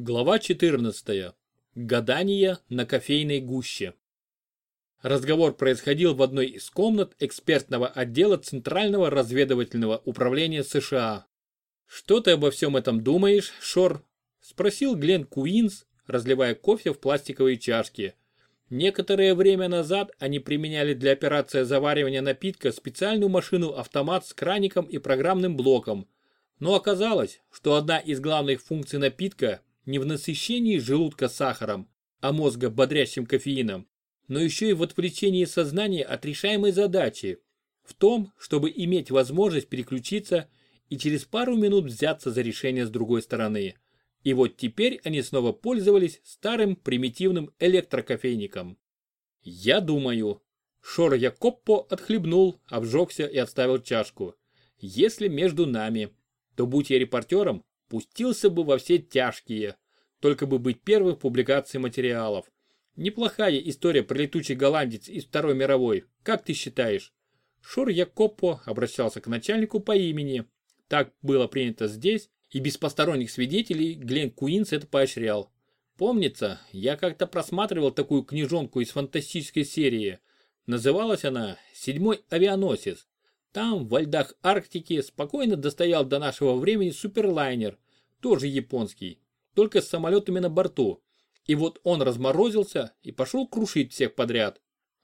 Глава 14. Гадание на кофейной гуще. Разговор происходил в одной из комнат экспертного отдела Центрального разведывательного управления США. «Что ты обо всем этом думаешь, Шор?» – спросил Глен Куинс, разливая кофе в пластиковые чашки. Некоторое время назад они применяли для операции заваривания напитка специальную машину-автомат с краником и программным блоком. Но оказалось, что одна из главных функций напитка не в насыщении желудка сахаром, а мозга бодрящим кофеином, но еще и в отвлечении сознания от решаемой задачи, в том, чтобы иметь возможность переключиться и через пару минут взяться за решение с другой стороны. И вот теперь они снова пользовались старым примитивным электрокофейником. Я думаю. Шор Якоппо отхлебнул, обжегся и отставил чашку. Если между нами, то будь я репортером, пустился бы во все тяжкие, только бы быть первым в публикации материалов. Неплохая история про летучий голландец из Второй мировой, как ты считаешь? Шур Якоппо обращался к начальнику по имени. Так было принято здесь, и без посторонних свидетелей Глен Куинс это поощрял. Помнится, я как-то просматривал такую книжонку из фантастической серии. Называлась она «Седьмой авианосец». Там, в льдах Арктики, спокойно достоял до нашего времени суперлайнер, тоже японский, только с самолетами на борту. И вот он разморозился и пошел крушить всех подряд.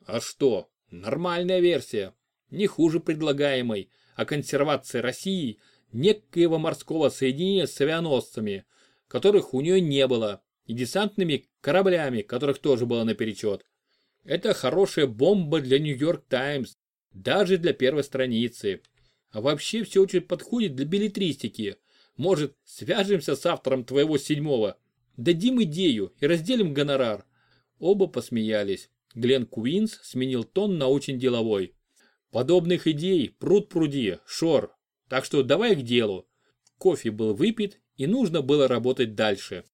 А что, нормальная версия, не хуже предлагаемой о консервации России некоего морского соединения с авианосцами, которых у нее не было, и десантными кораблями, которых тоже было наперечет. Это хорошая бомба для Нью-Йорк Таймс, даже для первой страницы. А вообще все очень подходит для билетристики. Может, свяжемся с автором твоего седьмого? Дадим идею и разделим гонорар. Оба посмеялись. Глен Куинс сменил тон на очень деловой. Подобных идей пруд пруди, шор. Так что давай к делу. Кофе был выпит и нужно было работать дальше.